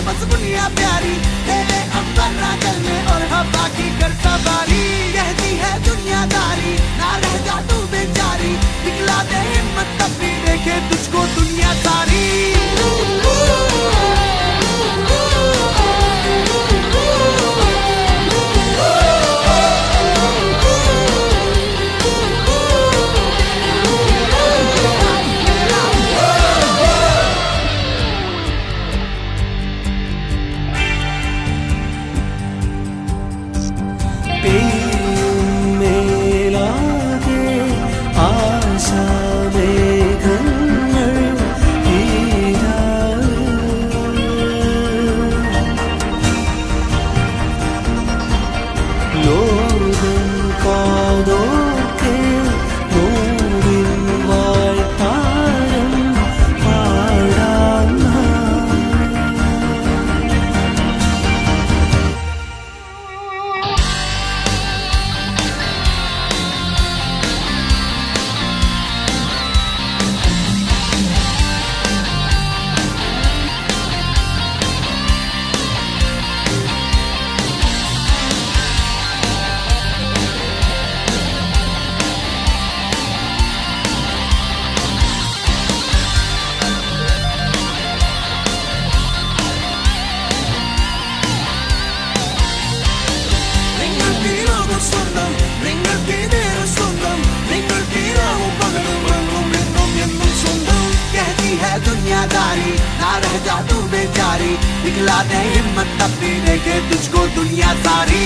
दुनिया प्यारी तेरे अंबर राजल में और हवा की करता बारी। कहती है दुनियादारी रह जा तू बेचारी दिखला दे हिम्मत अपनी लेके तुझको दुनिया सारी।